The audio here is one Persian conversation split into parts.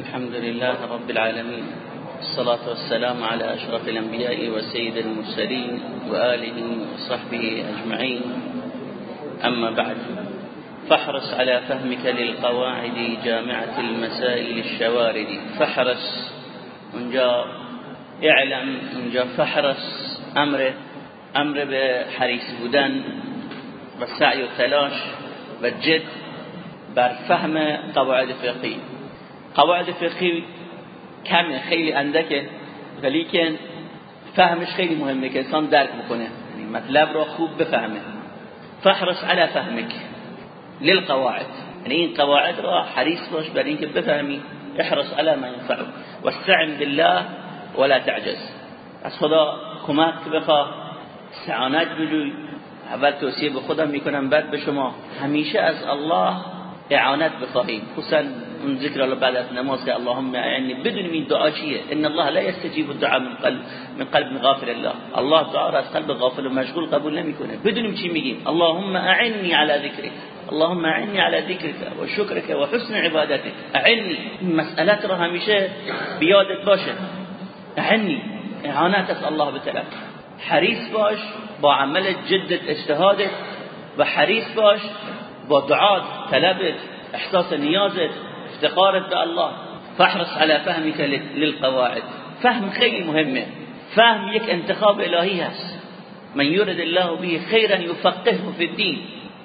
الحمد لله رب العالمين. الصلاة والسلام على أشرف الأنبياء وسيد المرسلين وآله وصحبه أجمعين. أما بعد فاحرص على فهمك للقواعد جامعة المسائل الشوارد. فاحرص اونجا اعلم اونجا فحرص أمر أمر به حریص بودن و سعی و تلاش و جد بر فهم قواعد فقهی قواعد فقهی کمه خیلی اندکه ولی که فهمش خیلی مهمه که انسان درک بکنه. یعنی مطلب را خوب بفهمه. فحرص على فهمك للقواعد. یعنی این قواعد را حریص باش بر اینکه بفهمی. احرص على ما ينفعك واستعن بالله ولا تعجز. از خدا کمک بخواه استعانت بجوی. اول توصیه به خودم می‌کنم بعد به شما. همیشه از الله اعانت بخواهیم. خصوصا اون ذکر الله بعد از نماز که اللهم اعنی بدونیم این دعا چیه إن الله لا يستجيب الدعاء من قلب من قلب غافل الله الله دعا را از قلب غافل و مشغول قبول نمیکنه بدونیم چی میگیم اللهم أعني على ذكرك. اللهم أعني على ذكرك وشكرك وحسن عبادتك. أعني. مسئلت را همیشه بیادت باشه. أعني. اعانت از الله بطلب حریص باش با عمل جدت اجتهادت. و حریص باش با دعات طلبت احساس نیازت افتقارت به الله. فاحرص على فهمك للقواعد. فهم خیلی مهمه. فهم یک انتخاب الهی هست. من یورد الله به خیرا یفقهه فی الدین.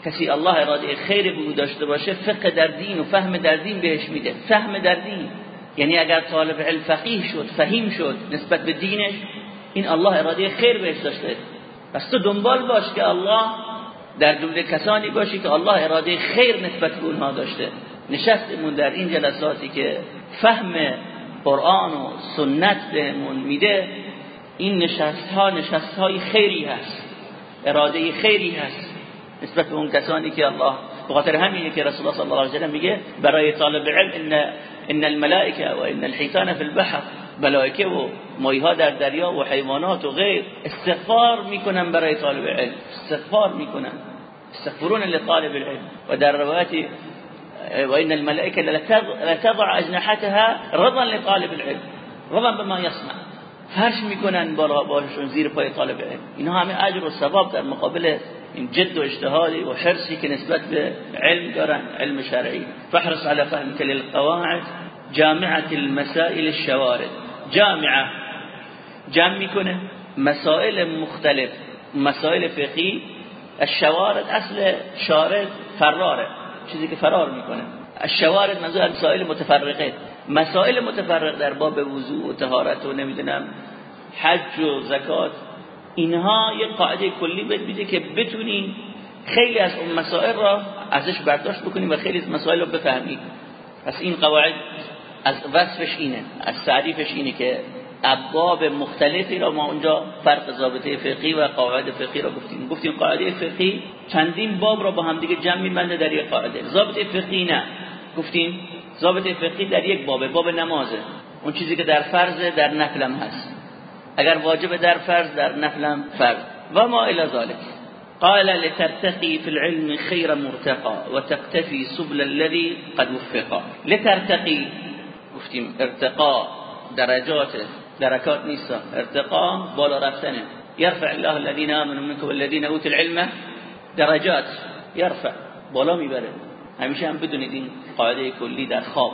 کسی الله اراده خیر به داشته باشه فقه در دین و فهم در دین بهش میده. فهم در دین. یعنی اگر طالب علم فقیه شد فهیم شد نسبت به دینش این الله اراده خیر بهش داشته. پس تو دنبال باش که الله در جمله کسانی باشی که الله اراده خیر نسبت به اونها داشته. نشستمون در این جلساتی که فهم قرآن و سنت بهمون میده این نشست ها نشست های خیری هست اراده خیری هست نسبت به اون کسانی که الله بخاطر همینه که رسول الله صلی الله علیه و میگه برای طالب علم ان ان الملائکه و ان الحيتان في البحر ملائکه و مایها در دریا و حیوانات و غیر استغفار می‌کنن برای طالب علم استغفار می‌کنن استغفرون لطالب العلم و در روایت و ان الملائکه لتضع اجنحتها رضا لطالب العلم رضا بما يصنع. فرش می‌کنن بالا باشون زیر پای طالب علم. اینها همه اجر و ثواب در مقابل این جد و اجتهادی و حرصی که نسبت به علم دارن علم شرعی. فاحرص على فهمك للقواعد جامعه المسائل الشوارد. جامعه جمع می‌کنه مسائل مختلف مسائل فقهی. الشوارد اصل شارد فراره. چیزی که فرار می‌کنه. الشوارد منظور مسائل متفرقه. مسائل متفرق در باب وضوء و طهارت و نمی‌دونم حج و زکات اینها یه قاعده کلی بهت میده که بتونی خیلی از اون مسائل را ازش برداشت بکنی و خیلی از مسائل رو بفهمی. پس این قواعد از وصفش اینه از تعریفش اینه که ابواب مختلفی را ما اونجا فرق ضابطه فقهی و قواعد فقهی را گفتیم. گفتیم قاعده فقهی چندین باب را با هم دیگه جمع می‌بنده در یک قاعده. ضابطه فقهی نه. گفتیم ضابطه فقهی در یک باب باب نمازه. اون چیزی که در فرض در نفلم هست. اگر واجب در فرض در نفلم فرض. و ما الى ذلك قال لترتقي في العلم خير مرتقى وتقتفي سبل الذي قد وفقا. لترتقي گفتیم ارتقا درجات درکات نیست. ارتقا بالا رفتنه. يرفع الله الذين امنوا منكم والذين اوتوا العلم درجات. يرفع بالا می‌بره. همیشه هم بدونید این قاعده کلی در خواب.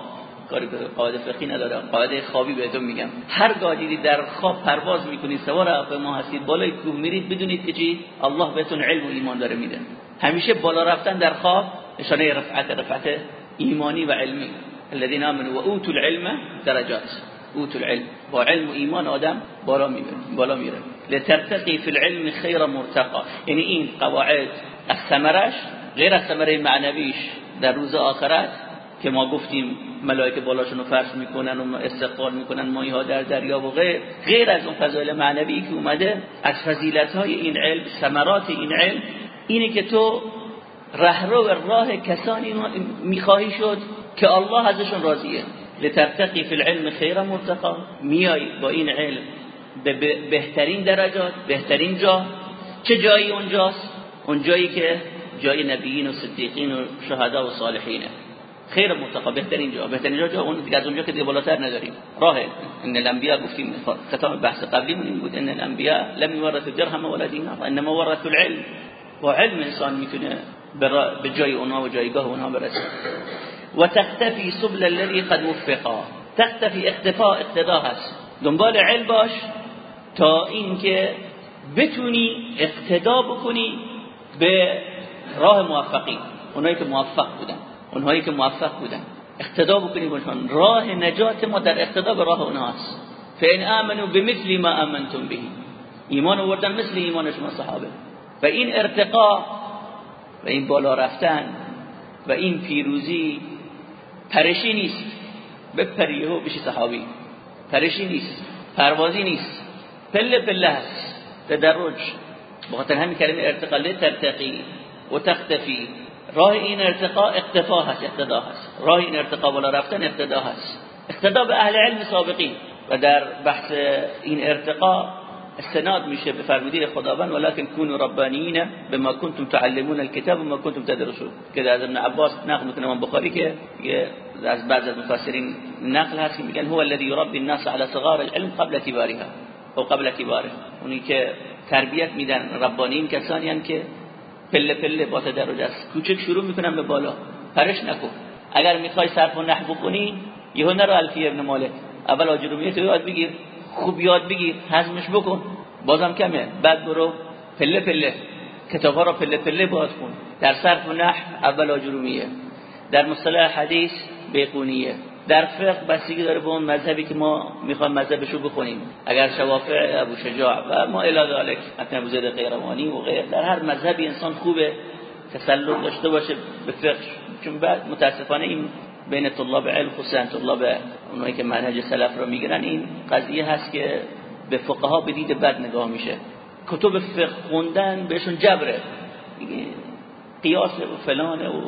کاری به قاعده فقهی نداره. قاعده خوابی بهتون میگم. هر گاهی در خواب پرواز می‌کنید سوار هواپیما هستید. بالای کوه میرید بدونید که چی؟ الله بهتون علم و ایمان داره میده. همیشه بالا رفتن در خواب نشانه رفعت رفعت ایمانی و علمی. الذين امنوا واوتوا العلم درجات. اوتوا العلم. با علم و ایمان آدم بالا میره بالا میره. لترتقي في العلم خير مرتقى. یعنی این قواعد از ثمرش غیر از ثمره معنویش در روز آخرت که ما گفتیم ملائکه بالاشون رو فرش می‌کنن و استقبال می‌کنن مایه ها در دریا و غیر. غیر از اون فضایل معنوی که اومده از فضیلت های این علم ثمرات این علم اینه که تو رهرو راه کسانی می‌خواهی شد که الله ازشون راضیه. لترتقی فی العلم خیر مرتقا. میای با این علم به بهترین درجات بهترین جا. چه جایی اونجاست؟ اون جایی که جای نبیین و صدیقین و شهدا و صالحینه. خیر متقا بهترین جا. بهترین جا اون دیگه از اونجا که دیگه بالاتر نداریم. راه ان الانبیاء گفتیم ختام بحث قبلی این بود. ان الانبیاء لم يورث درهم ولا دینار انما ورث العلم. و علم انسان می‌تونه به جای اونها و جایگاه اونها برسه. و تختفی سبل الذي قد وفقا تختفی اختفاء اقتدا هست دنبال علم باش تا اینکه بتونی اقتدا بکنی به راه موفقی. اونایی که موفق بودن. اونهایی که موفق بودن. اقتدا بکنی باشون راه نجات ما در اقتدا به راه اونهاست فان امنوا بمثل ما امنتم به. ایمان آوردن مثل ایمان شما صحابه. و این ارتقا و این بالا رفتن و این پیروزی پرشی نیست. بپریه و بشی صحابی. پرشی نیست. پروازی نیست. پله پله هست. تدرج. بخاطر همین کلمه ارتقا. ترتقی و تختفی. راه این ارتقا اقتفا هست اقتدا هست. راه این ارتقا بالا رفتن اقتدا هست. اقتدا به اهل علم سابقین. و در بحث این ارتقا استناد میشه به فرمودی خداوند ولكن كونوا ربانیین بما كنتم تعلمون الكتاب وما كنتم تدرسون. که از ابن عباس نقل می‌کنه من بخاری که از بعض از مفسرین نقل هست میگن هو الذي يربي الناس على صغار العلم قبل كبارها او قبل كباره اونی که تربیت میدن ربانیین کسانی که پله پله با تدرج است کوچک شروع می‌کنن به بالا. پرش نکن. اگر می‌خوای صرف و نحو بکنی یهو نرو الفی ابن مالک. اول آجرومیت رو یاد بگیر. خوب یاد بگیر حزمش بکن. بازم کمه. بعد برو پله پله. کتاب ها رو پله پله باز کن. در صرف و نحو اول آجرومیه. در مصطلح حدیث بیقونیه. در فقه بستگی داره به اون مذهبی که ما می‌خوایم مذهبشو بخونیم. اگر شوافع ابو شجاع و ما الی ذلک حتی ابو زید و غیر در هر مذهبی انسان خوبه تسلط داشته باشه به فقه. چون بعد متاسفانه این بین طلاب علم خصوصا طلاب اونایی که منهج سلف رو می‌گیرن این قضیه هست که به فقها به دید بد نگاه میشه. کتب فقه خوندن بهشون جبره. قیاس و فلانه و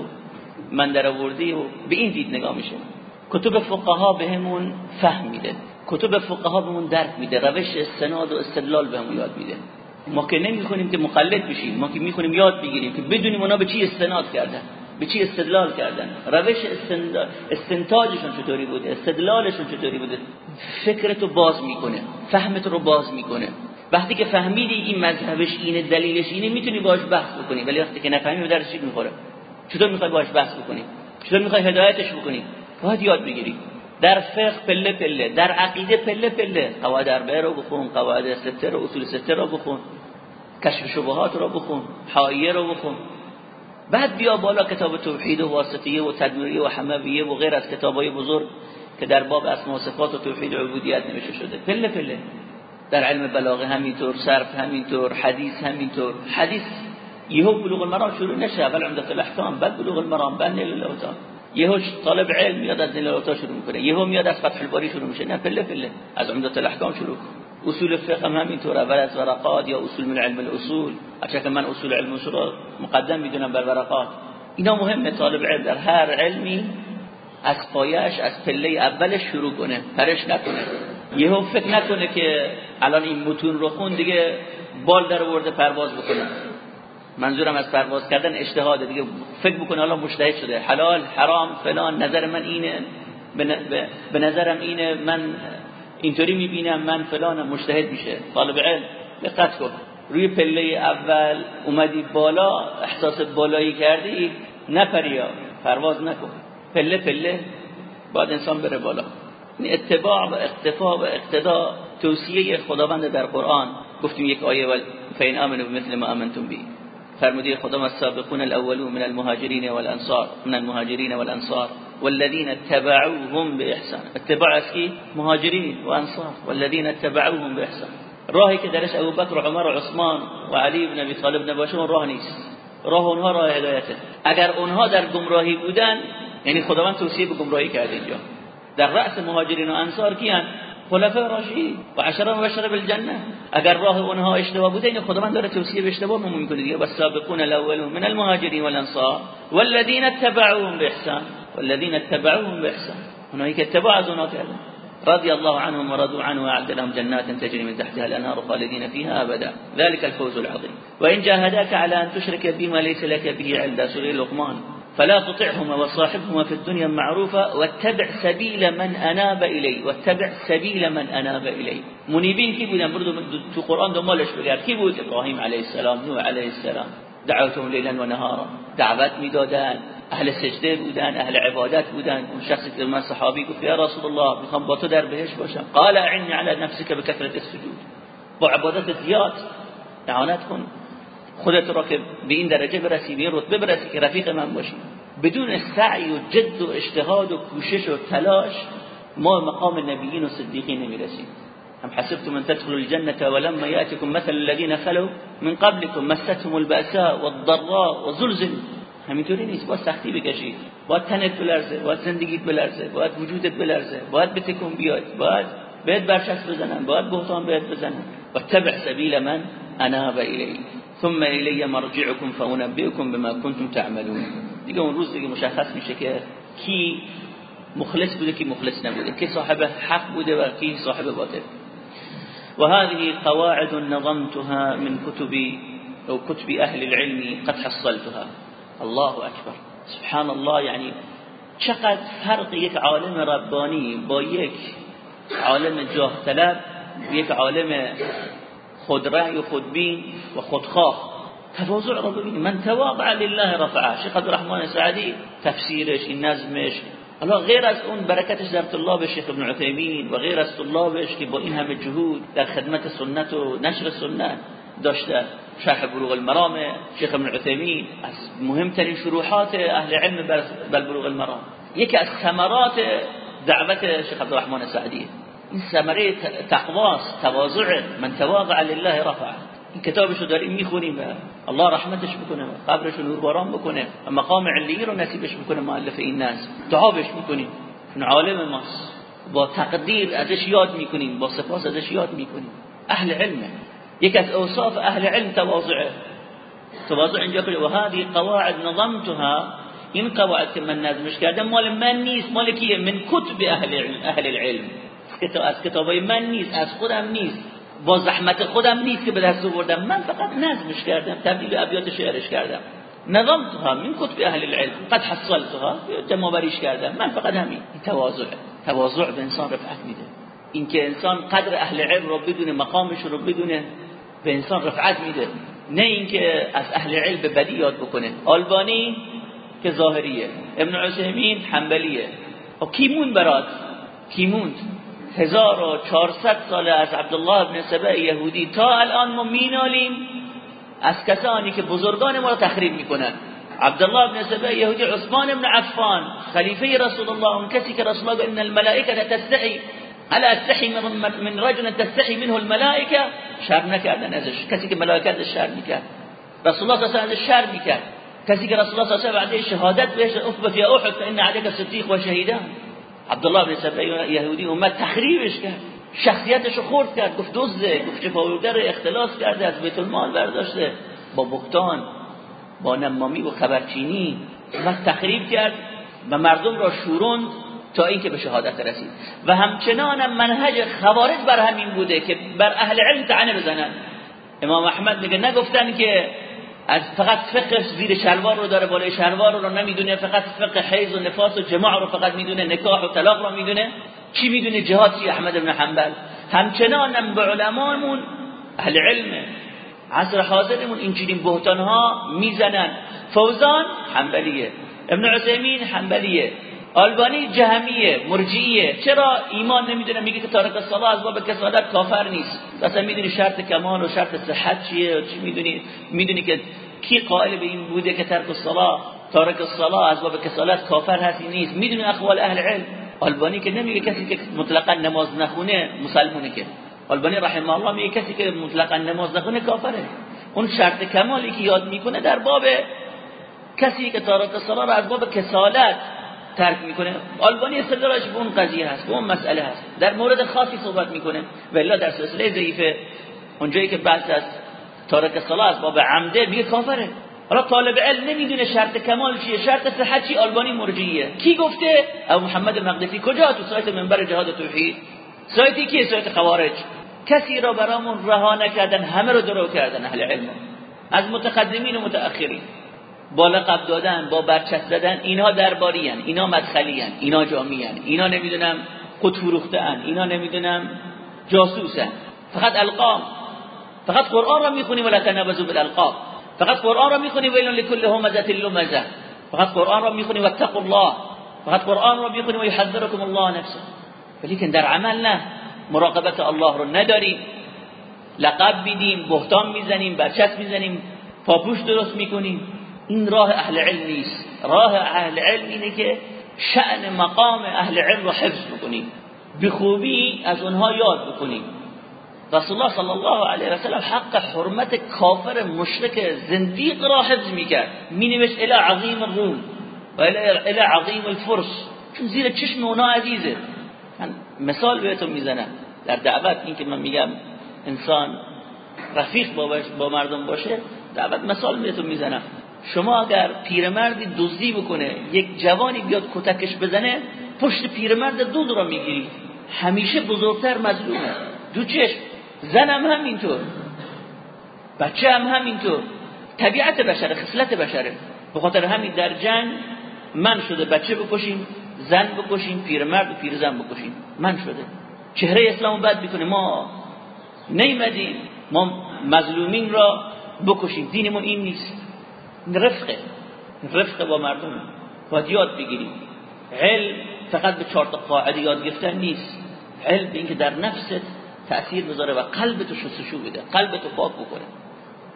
من در و به این دید نگاه میشه. کتب فقها بهمون فهم میده. کتب فقها بهمون درک میده. روش استناد و استدلال بهمون یاد میده. ما که نمی‌خونیم که مقلد بشیم. ما که می‌خونیم یاد بگیریم که بدونیم اونا به چی استناد کردن. به چی استدلال کردن؟ روش استنتاجشون چطوری بوده؟ استدلالشون چطوری بوده؟ فکرتو باز می‌کنه فهمت رو باز می‌کنه. وقتی که فهمیدی این مذهبش اینه دلیلش اینه می‌تونی باش بحث بکنی. ولی وقتی که نفهمی به درش می‌خوره؟ چطور می‌خوای باش بحث بکنی؟ چطور می‌خوای هدایتش بکنی؟ باید یاد بگیری. در فقه پله پله در عقیده پله پله. قواعد اربعه رو بخون قواعد سته رو اصول سته رو بخون. کشف شبهات رو بخون حایه رو بخون. بعد بیا بالا کتاب توحید و واسطیه و تدمیریه و حمویه و غیر از کتابای بزرگ که در باب اسماء و صفات و توحید عبودیت نوشته شده. پله پله. در علم بلاغه همینطور صرف همینطور حدیث همینطور. حدیث یهو بلوغ المرام شروع نشه اول عمدت الاحکام بعد بلوغ المرام بعد نیل یهو طالب علم میاد از دلالات شروع می‌کنه یهو میاد از فتح الباری شروع میشه. نه پله پله. از عمدت الاحکام شروع اصول فقه هم همینطور اول از ورقات یا اصول من علم الاصول. که من اصول علم اصول مقدم می‌دونم بر ورقات. اینا مهمه طالب علم در هر علمی از پایش از پله اولش شروع کنه پرش نکنه. یهو فکر نکنه که الان این متون رو خون دیگه بال در ورده پرواز بکنه. منظورم از پرواز کردن اجتهاد دیگه فکر بکنه الان مجتهد شده. حلال حرام فلان نظر من اینه به نظرم اینه من اینطوری می‌بینم من فلانم مجتهد میشه. طالب علم دقت کن. روی پله اول اومدی بالا احساس بالایی کردی نپریا پرواز نکن. پله پله باید انسان بره بالا. این اتباع و اقتفا و اقتدا توصیه خداوند در قرآن. گفتیم یک آیه و فین آمنوا مثل ما آمنتم بی فرمودی خدا السابقون الاولون من المهاجرين والانصار. من المهاجرين والانصار. والذين اتبعوهم بإحسان. اتباع اسکی مهاجرین و انصار والذین اتبعوهم بإحسان. راهی که أبو بکر و عمر و عثمان بن ابی طالب نباشه راه نیست راه اونها راه هدایته اگر اونها در گمراهی بودن یعنی خداوند توصیه به گمراهی کرده اینجا. در رأس مهاجرین و انصار خلفاء راشدین و عشرة مبشره بالجنة. اگر راه اونها اشتباه بوده این خداوند داره توصیه به اشتباه مو میکنه دیگه. والسابقون الأولون من المهاجرین والأنصار والذین اتبعوهم بإحسان. والذین اتبعوهم بإحسان. اونایی که اتباع کردن رضي الله عنهم ورضوا عنه وأعد لهم جنات تجري من تحتها الأنهار خالدين فيها أبدا. ذلك الفوز العظيم. وإن جاهداك على أن تشرك بما ليس لك به علم. سورة لقمان. فلا تطعهما وصاحبهما في الدنيا معروفا واتبع سبيل من أناب الی واتبع سبیل من أناب الی منیبین کی بودن برو تو قرآن دنبالش بگرد کی بود ابراهیم علیه السلام نوح علیه السلام. دعوتهم لیلا و نهارا دعوت میدادن أهل سجده بودن أهل عبادت بودن اون شخصی که من صحابی گفت یا رسول الله میخوام با تو در بهش باشم. قال أعني على نفسك بكثرة السجود. با عبادت زیاد. اعانت کن. خودت را که به این درجه برسی به این رتبه برسی که رفیق من باشی. بدون سعی و جد و اجتهاد و کوشش و تلاش ما مقام نبیین و صدیقین نمیرسیم. هم حسبتم ان تدخلوا الجنة ولما يأتكم مثل الذين خلوا من قبلكم مستهم البأساء والضراء وزلزلوا. همینطوری نیست. با سختی بکشید باید تنت بلرزه باید زندگیت بلرزه باید وجودت بلرزه باید بتکون بیاید باید بهت برچسب بزنن باید بهتان بهت بزنن. و تبع سبیل من اناب الی ثم الی مرجعكم فانبئكم بما كنتم تعملون. دیگه اون روز دیگه مشخص میشه که کی مخلص بوده کی مخلص نبوده کی صاحب حق بوده و کی صاحب باطل. وهذه قواعد نظمتها من كتب أو كتب أهل العلم قد حصلتها. الله أكبر سبحان الله يعني چقدر فرق یک عالم ربانی با یک عالم جاه طلب یک عالم خودرأی و خودبین و خودخواه تواضع رو ببینید من تواضع لله رفعه شیخ عبدالرحمن سعدی تفسیرش این نظمش حالا غیر از اون برکتش در طلاب شیخ ابن عثیمین و غیر از طلابش که با این همه جهود در خدمت سنت و نشر سنت داشته شرح بلوغ المرام شیخ ابن عثیمین از مهمترین شروحات اهل علم بر بلوغ المرام. یکی از ثمرات دعوت شیخ عبدالرحمن سعدی. این ثمره تقواست تواضع من تواضع لله رفعه این کتابشو داریم می‌خونیم الله رحمتش بکنه قبرش نور باران بکنه مقام علی رو نصیبش بکنه مؤلف این ناس. دعا بهش می‌کنیم. چون عالم ماست. با تقدیر ازش یاد می‌کنیم با سپاس ازش یاد می‌کنیم. اهل علمه از أوصاف أهل علم تواضعه. تواضع اینجا هذه قواعد نظمتها این قواعد که من نظمش کردم مال من نیست مال کیه من کتب أهل أهل العلم. از کتابای من نیست از خودم نیست با زحمت خودم نیست که به دست آوردم من فقط نظمش کردم تبدیل ابیات شعرش کردم نظمتها من کتب أهل العلم. قد حصلتها جمع کردم من فقط همین تواضع. تواضع به انسان رفعت میده اینکه انسان قدر اهل علم رو بدون مقامش رو بدونه به انسان رفعت میده. نه اینکه از اهل علم به بدی یاد بکنه. آلبانی که ظاهریه ابن عثیمین حنبلیه. و کی موند برات؟ کی موند؟ 1400 ساله از عبدالله ابن سبع یهودی تا الان ما مینالیم از کسانی که بزرگان ما را تخریب می‌کنن. عبدالله ابن سبع یهودی عثمان ابن عفان خلیفه رسول الله اون کسی که رسول الله ان الملائکه تستحی الا استحی من رجل تستحی منه الملائکه شر نکردن ازش کسی که ملائکه ازش شر می‌کرد رسول الله صلی الله علیه و شر می‌کرد کسی که رسول الله صلی الله علیه و شهادت بهش اثبت یا احد فان علیک صدیق و شهیدان عبدالله بن سبعی یهودی اومد تخریبش کرد شخصیتش رو خورد کرد گفت دزده گفت چپاولگر اختلاس کرده از بیت المال برداشته. با بکتان با نمامی و خبرچینی. و تخریب کرد. و مردم را شوروند. تا اینکه به شهادت رسید. و همچنان منهج خوارج بر همین بوده که بر اهل علم تعنه بزنن. امام احمد میگه نگفتن که از فقط فقه زیر شلوار رو داره بالای شلوار رو نمی‌دونه فقط فقه حیض و نفاس و جماع رو فقط می‌دونه نکاح و طلاق رو می‌دونه. چی می‌دونه؟ جهاد چی؟ احمد بن حنبل. همچنان هم به علمامون اهل علم عصر حاضرمون اینجوری بهتان ها می‌زنن. فوزان حنبلیه. ابن عثیمین حنبلیه. آلبانی جهمیه مرجعیه چرا ایمان نمی‌دونه؟ میگه که تارک الصلاه از باب کسالت کافر نیست. اصلا می‌دونی شرط کمال و شرط صحت چیه چی می‌دونی؟ می‌دونی که کی قائل به این بوده که ترک الصلاه تارک الصلاه از باب کسالت کافر هستی نیست؟ می‌دونی اقوال اهل علم؟ آلبانی که نمیگه کسی که مطلقا نماز نخونه مسلمونه که. آلبانی رحمه الله میگه کسی که مطلقا نماز نخونه کافره. اون شرط کمالی که یاد می‌کنه در باب کسی که تارک الصلاه رو از باب کسالت ترک می‌کنه. آلبانی استدلالش به اون قضیه هست به اون مسئله هست. در مورد خاصی صحبت می‌کنه. ولی در سلسله ضعیفه اونجایی که بعد از تارک صلاه از باب عمده میگه کافره. حالا طالب علم نمی‌دونه شرط کمال چیه شرط صحت چی؟ آلبانی مرجعیه. کی گفته؟ ابو محمد مقدسی کجا؟ تو سایت منبر جهاد توحید. سایتی کیه؟ سایت خوارج. کسی را برامون رها نکردن همه رو درو کردن اهل علم. از متقدمین و متأخرین. با لقب دادن با برچسب زدن اینها درباری هن. اینا مدخلی هن. اینا جامی هن. اینا نمی‌دونم خود فروخته. اینا نمی‌دونم جاسوس هن. فقط القام فقط قرآن را می‌خونی ولا تنبذوا بالالقاب فقط قرآن را می‌خونی ویل لكل همزه لمزه فقط قرآن را می‌خونی واتقوا الله فقط قرآن را می‌خونی و یحذرکم الله نفسه ولیکن در عمل نه مراقبت الله رو نداریم لقب بیدیم بهتان می‌زنیم برچسب می‌زنیم پاپوش درست می‌کنیم این راه اهل علم نیست. راه اهل علم اینه که شأن مقام اهل علم رو حفظ بکنیم. به خوبی از اونها یاد بکنیم. رسول الله صلی الله علیه و سلم حق حرمت کافر مشرک زندیق را حفظ می‌کرد. مینوشت الی عظیم الروم و الی عظیم الفرس. چون زیر چشم اونا عزیزه. من مثال بهتون می‌زنم. در دعوت این که من میگم انسان رفیق با مردم باشه دعوت مثال بهتون می‌زنم. شما اگر پیرمردی دزدی بکنه یک جوانی بیاد کتکش بزنه پشت پیرمرد دود را می‌گیری. همیشه بزرگتر مظلومه. دو چشم. زنم هم اینطور بچه هم همینطور. طبیعت بشره خصلت بشره. به خاطر همین در جنگ من شده بچه بکشیم زن بکشیم پیرمرد و پیرزن بکشیم. من شده. چهره اسلام بد می‌کنه. ما نیمدیم ما مظلومین را بکشیم. دینمون این نیست. رفقه رفقه با مردم. باید یاد بگیریم علم فقط به چهار قاعدة یاد گرفتن نیست. علم اینکه در نفست تأثیر بذاره و قلبتو شستشو بده. قلبتو پاک بکنه.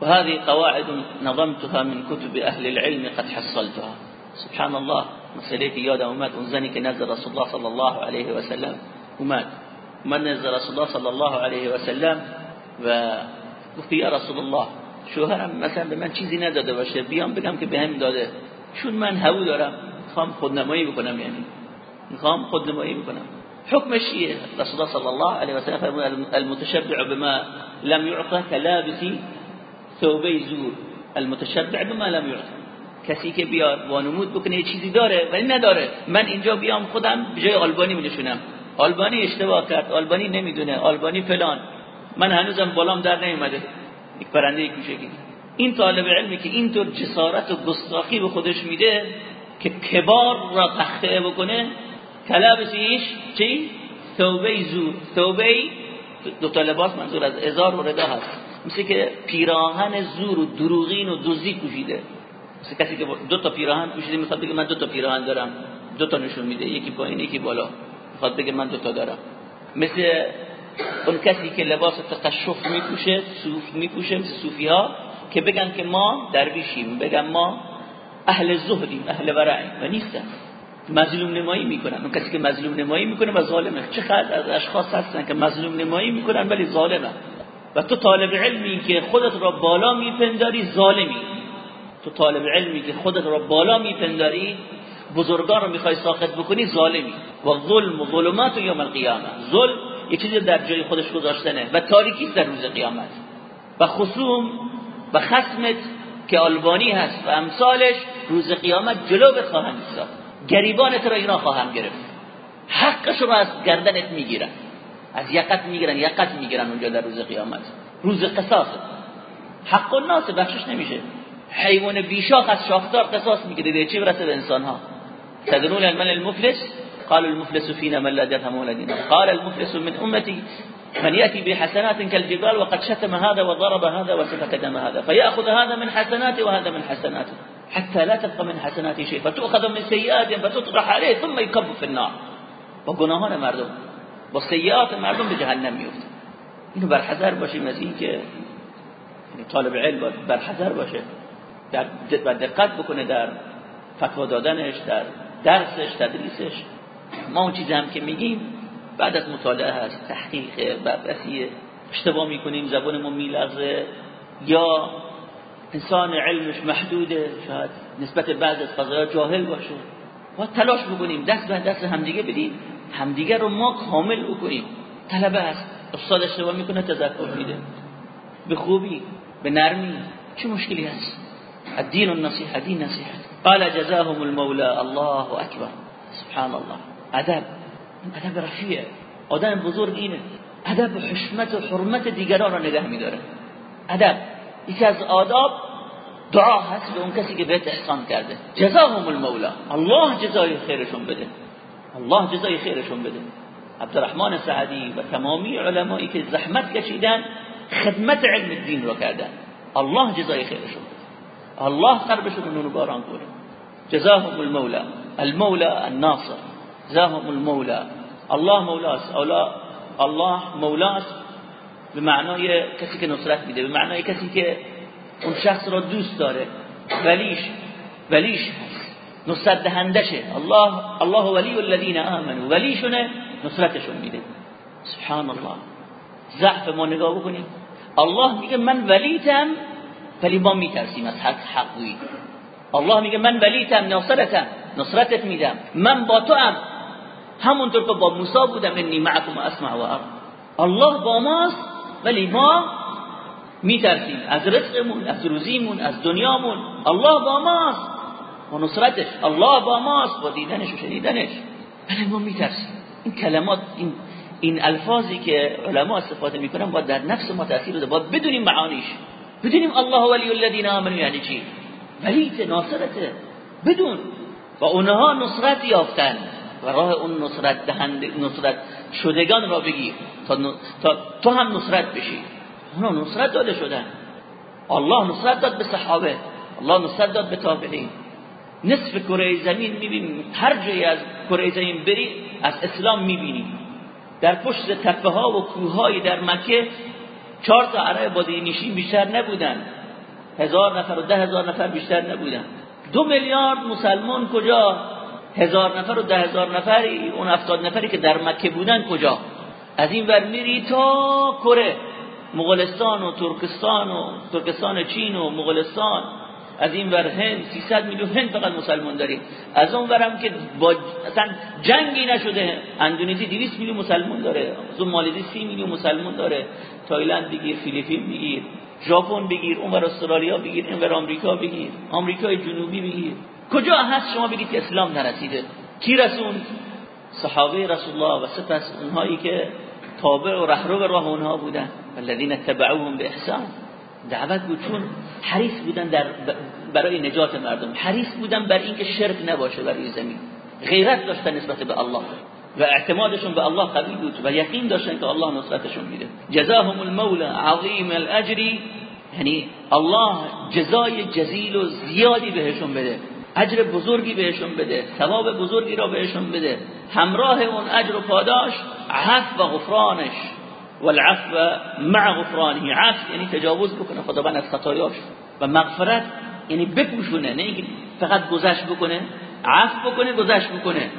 و هذه قواعد نظمتها من كتب أهل العلم قد حصلتها. سبحان الله مسئله که یادم اومد اون زنی که نزد رسول الله صلی الله علیه و سلم اومد. من نزد رسول الله صلی الله علیه و سلم و گفت یا رسول الله شوهرم مثلا به من چیزی نداده باشه بیام بگم که بهم داده. چون من هوو دارم می‌خوام خودنمایی بکنم یعنی. می‌خوام خودنمایی بکنم. حكم چیه؟ رسول الله صلی الله علیه و سلم المتشبع بما لم يعطى كلابس ثوبي زور. المتشبع بما لم يعطى. کسی که بیاد وانمود بکنه چیزی داره ولی نداره. من اینجا بیام خودم به جای آلبانی میشونم آلبانی اشتباه کرد آلبانی نمی‌دونه آلبانی فلان. من هنوزم بالام در نیومده. یک پرنده کوچکی. این طالب علمی که اینطور جسارت و گستاخی به خودش میده که کبار را تخته بکنه کلابسیش چی؟ ثوبه زور. ثوبه دو تا لباس منظور از ازار و ردا هست. مثل که پیراهن زور و دروغین و دوزی پوشیده مثل کسی که دو تا پیراهن پوشیده می‌خواد بگه من دو تا پیراهن دارم. دو تا نشون میده. یکی پایین یکی بالا. می‌خواد بگه من دو تا دارم. مثل اون کسی که لباس تقشف میپوشه صوف میپوشه مثل صوفی ها که بگن که ما درویشیم بگن ما اهل زهدیم اهل ورعیم و نیستن. مظلوم نمایی می‌کنن. اون کسی که مظلوم نمایی می‌کنه و ظالمه. چقدر از اشخاص هستن که مظلوم نمایی می‌کنن ولی ظالمه و تو طالب علمی که خودت را بالا میپنداری ظالمی. تو طالب علمی که خودت را بالا میپنداری بزرگان رو می‌خوای ساخت بکنی ظالمی. و ظلم و ظلمات یوم القیامه. ظلم یه چیزی در جای خودش گذاشتنه. و تاریکی در روز قیامت. و خصوم و خصمت که آلبانی هست و امثالش روز قیامت جلو بخواهند ایستاد. گریبانت را اینا خواهم گرفت. حقش رو از گردنت می‌گیرن از یقت می‌گیرن یقت می‌گیرن اونجا در روز قیامت. روز قصاص. حق الناس بخشش نمیشه. حیوان بیشاخ از شاخدار قصاص می‌گیره. چه برسه به انسان ها تدرون المن المفلس؟ قال المفلس فينا من لا درهم ولا دينار. قال المفلس من أمتي من يأتي بحسنات كالجبال وقد شتم هذا وضرب هذا وسفك دم هذا فيأخذ هذا من حسناته وهذا من حسناته حتى لا تبقى من حسناته شيء فتؤخذ من سيئات فتطرح عليه ثم يكب في النار. با مردم با سیئات مردم به جهنم میفته اینو بر حذر باشیم این که طالب علم باید بر حذر باشه در دقت بکنه در فتوا دادنش در درسش تدریسش. ما اون چیزی هم که میگیم بعد از مطالعه هست تحقیق بررسی اشتباه می‌کنیم زبانمون میلغزه یا انسان علمش محدوده شاید نسبت بعض از قضایا جاهل باشه. باید تلاش بکنیم دست به دست همدیگه بدیم همدیگه رو ما کامل بکنیم. طلبه است استاد اشتباه می‌کنه تذکر میده. به خوبی به نرمی چه مشکلی هست؟ الدین النصیحه دین نصیحت قال جزاهم المولى الله اکبر. سبحان الله. ادب ادب رفیع آدم بزرگ اینه. ادب حشمت و حرمت دیگران را نگه میداره. ادب یکی از آداب دعا هست به اون کسی که بهت احسان کرده. جزاهم المولا. الله جزای خیرشون بده. الله جزای خیرشون بده. عبدالرحمن سعدی و تمامی علمایی که زحمت کشیدن خدمت علم الدین رو کردن. الله جزای خیرشون بده. الله قربشون نون باران کنه جزاهم المولا. المولا الناصر. جزاهم المولا الله مولاست الله مولاست به معنای کسی که نصرت میده به معنای کسی که اون شخص را دوست داره. ولیش ولیش نصرت دهندشه. الله الله ولی الذین آمنوا. ولیشونه نصرتشون میده. سبحان الله ضعف ما نگاه بکنیم. الله میگه من ولیتم ولی ما میترسیم از حق حقوی. الله میگه من ولیتم ناصرتم نصرتت میدم. من با تو ام همونطور که با موسی بودم انی معکم اسمع و ارى الله با ماست ولی ما میترسیم. از رزقمون از روزیمون از دنیامون. الله با ماست. و نصرتش. الله با ماست. با دیدنش و شنیدنش. ولی ما میترسیم. این کلمات این این الفاظی که علما استفاده می‌کنن با در نفس ما تاثیر بده. باید بدونیم معانیش. بدونیم الله ولی الذین آمنوا یعنی چی؟ ولیت ناصرته. بدون. و اونها نصرت یافتن. و راه اون نصرت دهنده نصرت شدگان را بگیر تا, تا تو هم نصرت بشی. اونا نصرت داده شدن. الله نصرت داد به صحابه. الله نصرت داد به تابعین. نصف کره زمین می‌بینیم. هر جایی از کره زمین بری از اسلام می‌بینی. در پشت تپه ها و کوه در مکه چهار تا عرب بادی نشین بیشتر نبودن. هزار نفر و ده هزار نفر بیشتر نبودن. دو میلیارد مسلمان کجا؟ هزار نفر و ده هزار نفری اون افتاد نفری که در مکه بودن کجا؟ از این ور میری تا کره مغولستان و ترکستان و ترکستان چین و مغولستان. از این ور هند 300 میلیون هند فقط مسلمان داریم از اون ورم که با اصلا جنگی نشده. اندونزی 200 میلیون مسلمان داره. از اون مالزی 30 میلیون مسلمان داره. تایلند بگیر فیلیپین بگیر ژاپن بگیر اون ور استرالیا بگیر این ور آمریکا بگیر. آمریکای جنوبی بگیر. کجا هست شما بگید که اسلام نرسیده؟ کی رسون صحابه رسول الله و سپس اونهایی که تابع و رهرو راه اونها بودن. الذين تبعوهم باحسان دعوت بود چون حریص بودن در برای نجات مردم. حریص بودن بر اینکه شرک نباشه برای زمین. غیرت داشتن نسبت به الله. و اعتمادشون به الله قوی بود و یقین داشتن که الله نصرتشون میده. جزاهم المولى عظیم الاجری یعنی الله جزای جزیل و زیادی بهشون بده. اجر بزرگی بهشون بده ثواب بزرگی را بهشون بده. همراه اون اجر و پاداش عفو و غفرانش. والعفو مع غفرانه. عفو یعنی تجاوز بکنه خداوند از خطایاش. و مغفرت یعنی بپوشونه نه اینکه فقط گذشت بکنه عفو بکنه گذشت بکنه.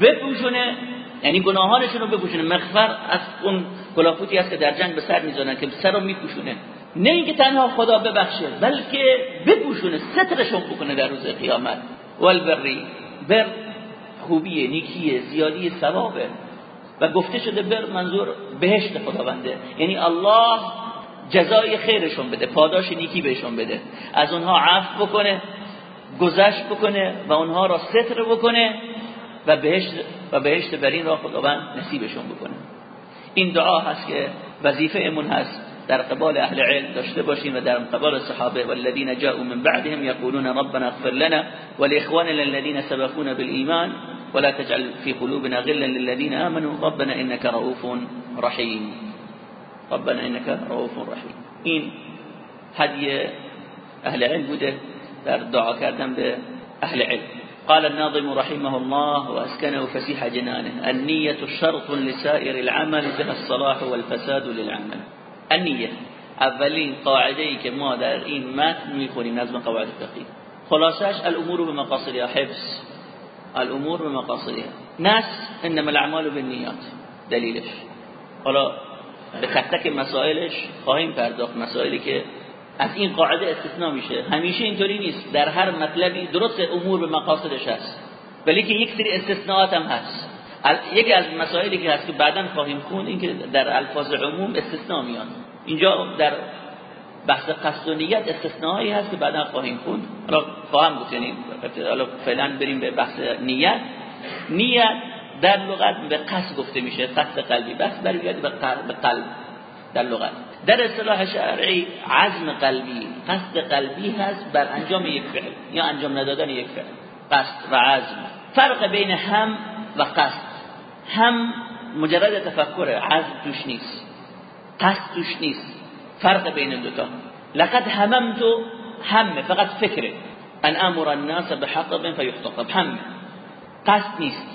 بپوشونه یعنی گناهانشون رو بپوشونه. مغفر از اون کلافوتی هست که در جنگ به سر می‌زنن که سر رو میپوشونه. نه اینکه تنها خدا ببخشه بلکه بپوشونه سترشون بکنه در روز قیامت. والبری بر خوبیه نیکیه زیادی ثوابه و گفته شده بر منظور بهشت خداونده. یعنی الله جزای خیرشون بده پاداش نیکی بهشون بده. از اونها عفو بکنه گذشت بکنه و اونها را ستر بکنه و بهشت و بهشت برین را خداوند نصیبشون بکنه. این دعا هست که وظیفه امون هست در قبال أهل علم داشته باشیم و در قبال صحابه والذین جاءوا من بعدهم يقولون ربنا اغفر لنا ولإخواننا الذين سبقونا بالإيمان ولا تجعل في قلوبنا غلا للذين آمنوا. ربنا إنك رؤوف رحيم. ربنا إنك رؤوف رحيم. این هدی أهل علم بوده در دعا کردن به أهل علم. قال الناظم رحمه الله وأسكنه فسيح جنانه. النية شرط لسائر العمل بها الصلاح والفساد للعمل. النية. اولین قاعده ای که ما در این متن می‌خونیم نظم قواعد فقهی خلاصش الامور به مقاصدها حفظ. الامور به مقاصدها نس انما الاعمال بالنیات دلیلش حالا به تک مسائلش خواهیم پرداخت. مسائلی که از این قاعده استثناء میشه. همیشه اینطوری نیست. در هر مطلبی درست امور به مقاصدش هست. ولی که یک سری استثناءات هم هست. یکی از مسائلی که هست که بعدا خواهیم خوند این که در الفاظ عموم استثناء میان. اینجا در بحث قصد و نیت استثنایی هست که بعدا خواهیم خوند. حالا خواهم بود یعنی حالا فعلا بریم به بحث نیت. نیت در لغت به قصد گفته میشه قصد قلبی. بس برگرده به قلب در لغت. در اصطلاح شرعی عزم قلبی قصد قلبی هست بر انجام یک فعل یا انجام ندادن یک فعل. قصد و عزم. فرق بین هم و قصد. هم مجرد تفکر عزم توش نیست قصد توش نیست فرق بین دوتا لقد هممت هم فقط فکره. ان امر الناس بحطب فیحتطب هم قصد نیست.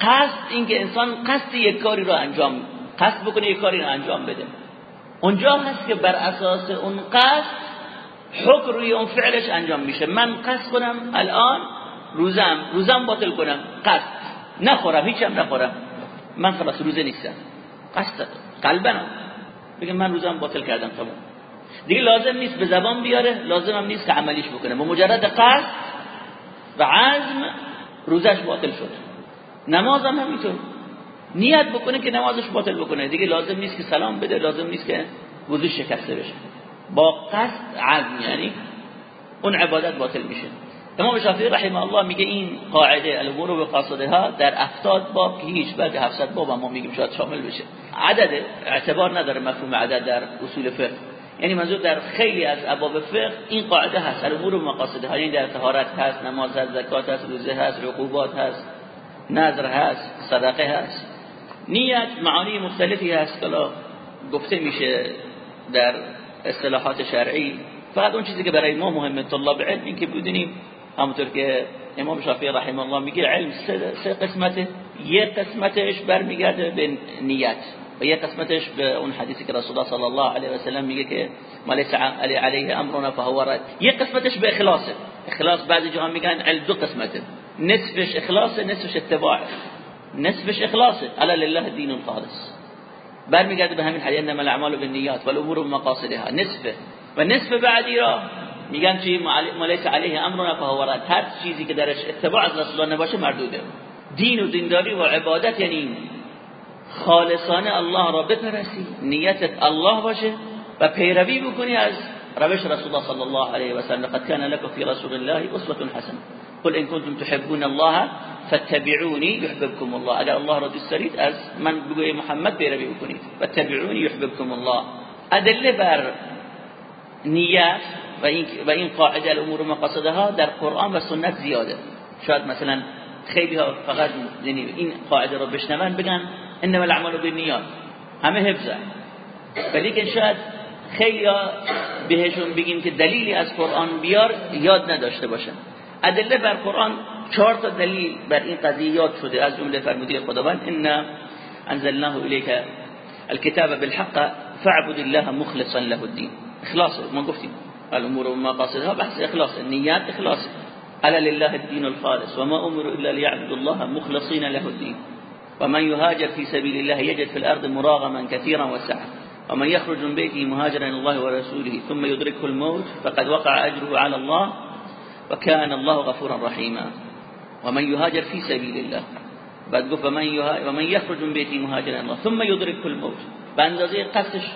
قصد اینکه انسان قصد یک کاری رو انجام قصد بکنه یک کاری رو انجام بده. اونجا هست که بر اساس اون قصد حکم روی اون فعلش انجام میشه. من قصد کنم الان روزم روزم باطل کنم. قصد. نخورم هیچم نخورم. من خلاص روزه نیستم. قصد قلبم. بگم من روزم باطل کردم تمام. دیگه لازم نیست به زبان بیاره لازم نیست که عملیش بکنه. با مجرد قصد و عزم روزش باطل شد نماز هم همینطور. نیت بکنه که نمازش باطل بکنه. دیگه لازم نیست که سلام بده لازم نیست که وضو شکسته بشه. با قصد عزم یعنی اون عبادت باطل میشه. امام شافعی رحمه الله میگه این قاعده الامور و ها در 70 باب که هیچ بلکه 700 باب ما میگیم شاید شامل بشه. عدد اعتبار نداره مفهوم عدد در اصول فقه. یعنی منظور در خیلی از ابواب فقه این قاعده هست. الامور و ها یعنی در طهارت هست نماز هست زکات هست روزه هست عقوبات هست نظر هست صدقه هست. نیت معانی مختلفی هست. که گفته میشه در اصطلاحات شرعی. فقط اون چیزی که برای ما مهمه طلاب علم این که بدونیم همونطور که امام شافعی رحمه الله میگه علم سه قسمته. یک قسمتش برمیگرده به نیت و یک قسمتش به اون حدیثی که رسول الله صلی الله علیه و سلم میگه که مالیس علیه امرنا فهو رد. یک قسمتش به اخلاصه. اخلاص بعضی جاها میگن علم دو قسمته. نصفش اخلاصه نصفش اتباعه. نصفش اخلاصه. الا لله دین الخالص. برمیگرده به همین حدیث انما الاعمال بالنیات والامور بمقاصدها نصفه. و نصف بعدی را میگن چی مالیس علیه امرنا فهو هر چیزی که درش اتباع از رسول الله نباشه مردوده. دین و دینداری و عبادت یعنی خالصانه الله را بپرستی نیتت الله باشه و پیروی بکنی از روش رسول الله صلی الله علیه و سلم. قد كان لكم في رسول الله اسوه حسنه قل ان كنتم تحبون الله فاتبعوني يحببكم الله. اگر الله را دوست از من بگوی محمد پیروی بکنید. فاتبعوني يحببكم الله. ادله بر نیت و این و این قاعده الامور مقاصدها در قرآن و سنت زیاده. شاید مثلا خیلی ها فقط یعنی این قاعده رو بشنون بگن انما الاعمال بالنیات. همه حفظه. ولی که شاید خیلی ها بهشون بگیم که دلیلی از قرآن بیار یاد نداشته باشن. ادله بر قرآن چهار تا دلیل بر این قضیه یاد شده. از جمله فرموده خداوند ان انزلناه الیک الكتاب بالحق فاعبد الله مخلصا له الدين. اخلاص ما گفتیم. الأمور و مقاصدها بحث إخلاص النیات إخلاص. ألا لله الدين الخالص وما أمروا إلا ليعبدوا الله مخلصين له الدين. ومن يهاجر في سبيل الله يجد في الأرض مراغما كثيرا وسعة. ومن يخرج من بيته مهاجرا إلى الله ورسوله ثم يدركه الموت فقد وقع أجره على الله وكان الله غفورا رحيما. ومن يهاجر في سبيل الله بعد قف ومن, ومن يخرج من بيته مهاجرا الله ثم يدركه الموت. بأندازه قصش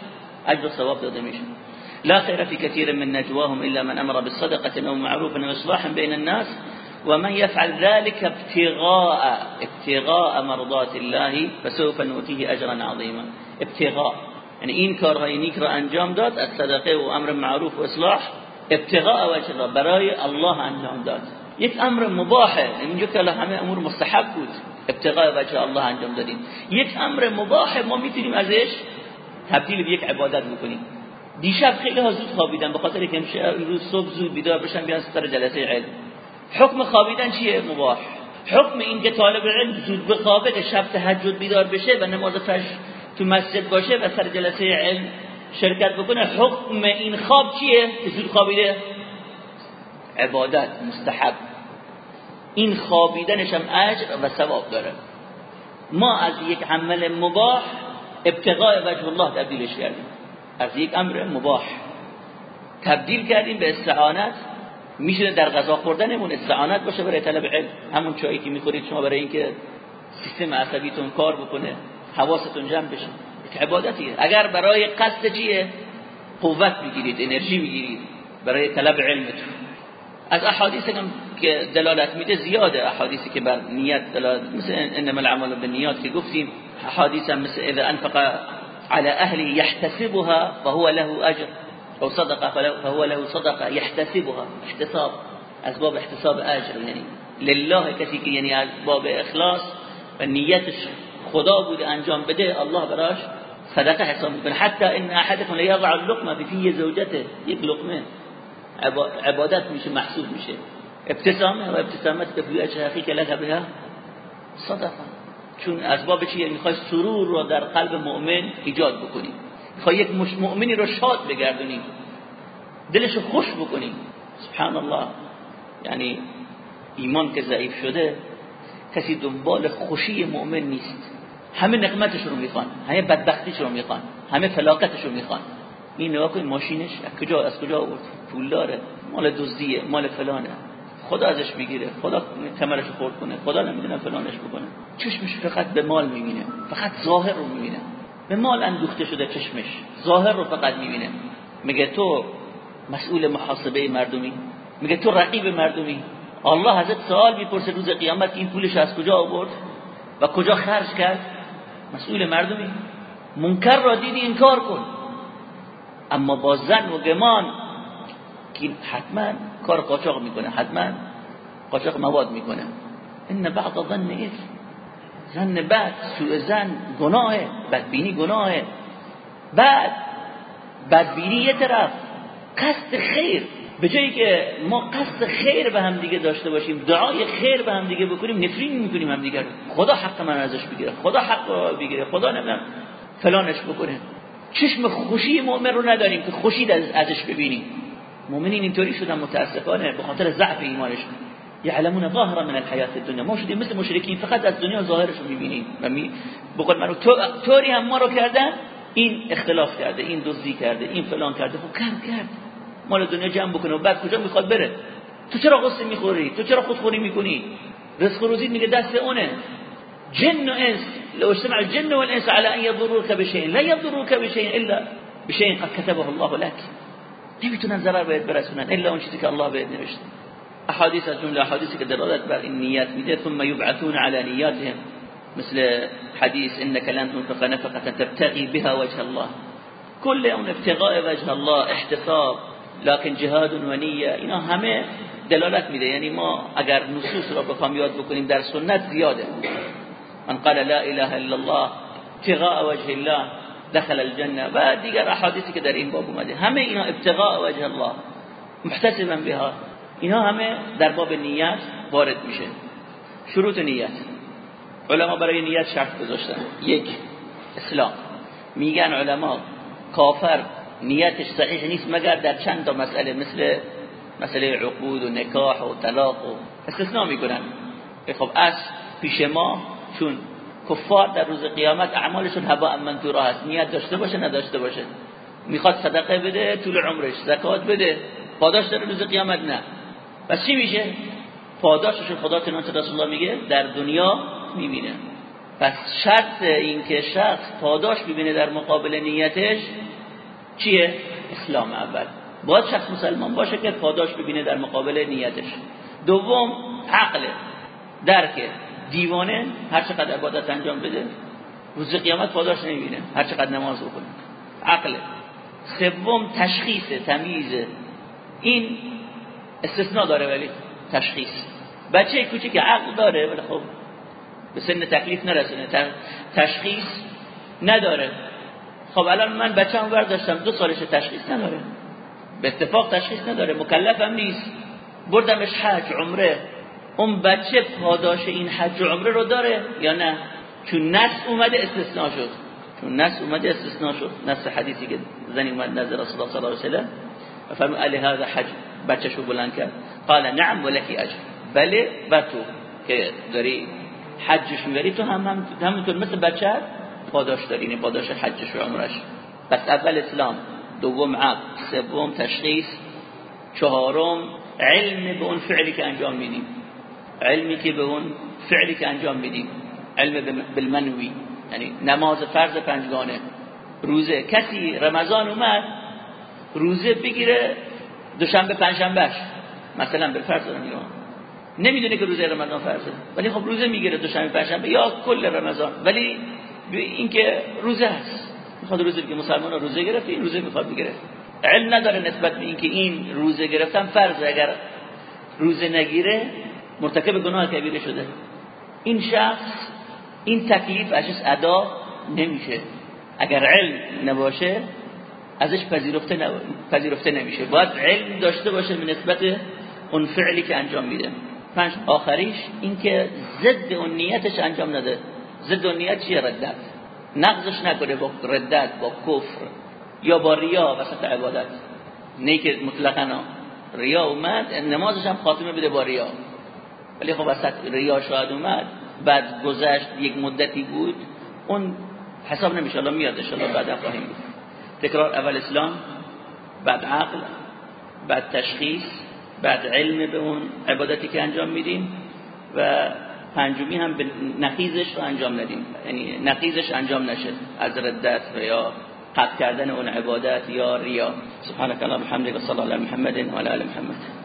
أجر الثواب ده دمشق لا خير في كثير من نجواهم إلا من أمر بالصدقة أو معروف أو إصلاح بين الناس. ومن يفعل ذلك ابتغاء ابتغاء مرضات الله فسوف نؤتيه اجرا عظيما. ابتغاء. يعني این کارهای نیک را انجام داد از صدقه و امر معروف و اصلاح ابتغاء وجه برای الله انجام داد. یک امر مباحه اینجا که همه امور مستحب بود. ابتغاء وجه الله انجام دادیم یک امر مباح ما می‌تونیم ازش تبدیل به یک عبادت بکنیم. دیشب خیلی ها زود خوابیدن به خاطر که امروز صبح زود بیدار بشن بیان سر جلسه علم حکم خوابیدن چیه؟ مباح. حکم این که طالب علم زود بخوابه که شب تهجد بیدار بشه و نماز فجر تو مسجد باشه و سر جلسه علم شرکت بکنه حکم این خواب چیه؟ که زود خوابیده؟ عبادت مستحب. این خوابیدنش هم اجر و ثواب داره. ما از یک عمل مباح ابتغاء وجه الله تبدیلش کردیم. از یک امر مباح. تبدیل کردیم به استعانت. میشه در غذا خوردنمون استعانت باشه برای طلب علم. همون چایی که می‌خورید شما برای اینکه سیستم عصبیتون کار بکنه حواستون جمع بشه. یک عبادتیه. اگر برای قصد چیه؟ قوت بگیرید انرژی بگیرید برای طلب علمتون. از احادیث که دلالت میده زیاده. احادیثی که بر نیت دلالت مثل انما الاعمال بالنیات که گفتیم. احادیث هم مثل اذا انفق على أهل يحتسبها فهو له أجر. أو صدقه فهو له صدقة يحتسبها. احتساب از باب احتساب أجر. یعنی لله کسی که یعنی از باب اخلاص و خدا بوده انجام بده الله براش صدقه حساب میکنه. حتی ان احدكم لا يضع اللقمه في في زوجته. یک لقمه. عبادت میشه محسوب میشه. ابتسامه و ابتسامت که فی اجر اخیک لك بها؟ صدقه. چون اسباب چیه؟ می‌خوای سرور رو در قلب مؤمن ایجاد بکنی. می‌خوای یک مؤمنی رو شاد بگردونی. دلش خوش بکنی. سبحان الله یعنی ایمان که ضعیف شده کسی دنبال خوشی مؤمن نیست. همه نقمتش رو می‌خوان. همه بدبختیش رو می‌خوان. همه فلاکتش رو می‌خوان. این نگاه ماشینش از کجا از کجا آورد؟ پول داره. مال دزدیه. مال فلانه. خدا ازش می‌گیره. خدا کمرش خورد کنه. خدا نمی‌دونه فلانش بکنه. چشمش فقط به مال می‌بینه. فقط ظاهر رو می‌بینه. به مال اندوخته شده چشمش. ظاهر رو فقط می‌بینه. میگه تو مسئول محاسبه مردمی. میگه تو رقیب مردمی. الله ازت سوال می‌پرسه روز قیامت این پولش از کجا آورد؟ و کجا خرج کرد؟ مسئول مردمی. منکر را دیدی انکار کن. اما با زن و گمان که حتما کار قاچاق می‌کنه حتما قاچاق مواد می‌کنه. ان بعض ظن ایث زن بعد سوء زن گناهه بدبینی گناهه. بعد بدبینی یه طرف قصد خیر. به جایی که ما قصد خیر به هم دیگه داشته باشیم دعای خیر به هم دیگه بکنیم نفرین می‌کنیم هم دیگه خدا حق من ازش بگیره خدا حق بگیره خدا نمی‌دونم فلانش بکنه. چشم خوشی مؤمن رو نداریم که خوشی ازش ببینیم. مؤمنین اینطوری شدن متاسفانه به خاطر ضعف ایمانش. یعلمون ظاهرا من الحیات الدنیا. ما شدیم مثل مشرکین فقط از دنیا ظاهرش رو می‌بینیم. و می بقول منو طوری هم ما رو کردن این اختلاف کرده این دزدی کرده این فلان کرده. خب کم کرد. مال دنیا جمع بکنه. و بعد کجا می‌خواد بره؟ تو چرا قصه می‌خوری؟ تو چرا خودخوری می‌کنی؟ رزق روزی میگه دست اونه. جن و انس لو اجتمع الجن والانس على ان يضروك بشيء لا يضروك بشيء الا بشيء قد كتبه الله لك نمی‌تونن ضرر بهت برسونن الا اون چیزی که الله بهت نوشته. احادیث از جمله احادیثی که دلالت بر این نیت میده ثم يبعثون على نیاتهم. مثل حديث انك لن تنفق نفقه تبتغي بها وجه الله. كل اون ابتغاء وجه الله احتساب لكن جهاد و نیه اینا همه دلالت میده. یعنی ما اگر نصوص را بخوام یاد بکنیم در سنت زیاده. من قال لا اله الا الله ابتغاء وجه الله. دخل الجنه و دیگر احادیثی که در این باب اومده. همه اینا ابتغاء وجه الله. محتسبا بها. اینا همه در باب نیت وارد میشه. شروط نیت. علما برای نیت شرط گذاشتن. یک اسلام میگن علما کافر نیتش صحیح نیست مگر در چند تا مسئله مثل مسئله عقود و نکاح و طلاق و استثناء می‌کنن. خب از پیش ما چون کفار در روز قیامت اعمالشون هوا منثورا هست نیت داشته باشه نداشته باشه. می‌خواد صدقه بده طول عمرش زکات بده. پاداش در روز قیامت؟ نه. پس چی میشه؟ پاداشش خدا چنانچه رسول الله میگه در دنیا می‌بینه. پس شرط این که شخص پاداش ببینه در مقابل نیتش چیه؟ اسلام اول. باید شخص مسلمان باشه که پاداش ببینه در مقابل نیتش. دوم عقل درک. دیوانه هر چقدر عبادت انجام بده روز قیامت پاداش نمی‌بینه. هر چقدر نماز بکنه عقل. سوم تشخیص تمیز. این استثناء داره ولی تشخیص. بچه کوچیک که عقل داره ولی خب به سن تکلیف نرسونه. تشخیص نداره. خب الان من بچه‌مو برداشتم دو سالش تشخیص نداره. به اتفاق تشخیص نداره. مکلفم نیست. بردمش حج عمره. اون بچه پاداش این حج عمره رو داره یا نه؟ چون نص اومده استثناء شد. چون نص اومده استثناء شد. نص حدیثی که زنی اومد نظر رسول الله صلی الله علیه و سلم. و فرمود علی هذا حج. بچه‌شو بلند کرد. قال نعم ولکی اجر. بله و تو که داری حجش می‌بری تو هم هم همونطور مثل بچه پاداش داری. یعنی پاداش حجش و عمرش. پس اول اسلام دوم عقل سوم تشخیص چهارم علم به اون فعلی که انجام میدیم. علمی که به اون فعلی که انجام میدیم. علم بالمنوی یعنی نماز فرض پنجگانه. روزه. کسی رمضان اومد روزه بگیره دوشنبه پنجشنبهش مثلا به فرض دارم نمی‌دونه که روزه رمضان فرضه. ولی خب روزه می‌گیره دوشنبه پنجشنبه. یا کل رمضان. ولی اینکه روزه هست. می‌خواد روزه که مسلمان روزه گرفت این روزه می‌خواد بگیره. علم نداره نسبت به اینکه این روزه گرفتن فرض اگر روزه نگیره مرتکب گناه کبیره شده. این شخص این تکلیف ازش ادا نمیشه. اگر علم نباشه ازش پذیرفته, پذیرفته نمیشه. باید علم داشته باشه به نسبت اون فعلی که انجام میده. پنج آخریش اینکه ضد اون نیتش انجام نده. ضد اون نیت چیه؟ ردت. نقضش نکنه با ردت با کفر یا با ریا وسط عبادت. نه که مطلقا. ریا اومد نمازش هم خاتمه بده با ریا. ولی خب وسط ریا شاید اومد بعد گذشت یک مدتی بود اون حساب نمیشه الله میاد ان بعد خواهیم تکرار اول اسلام بعد عقل بعد تشخیص بعد علم به اون عبادتی که انجام میدیم و پنجمی هم به نقیزش رو انجام ندیم. یعنی نقیزش انجام نشه. از ردت یا قطع کردن اون عبادت یا ریا. سبحانك اللهم وبحمدك صلی الله علی محمد و علی محمد.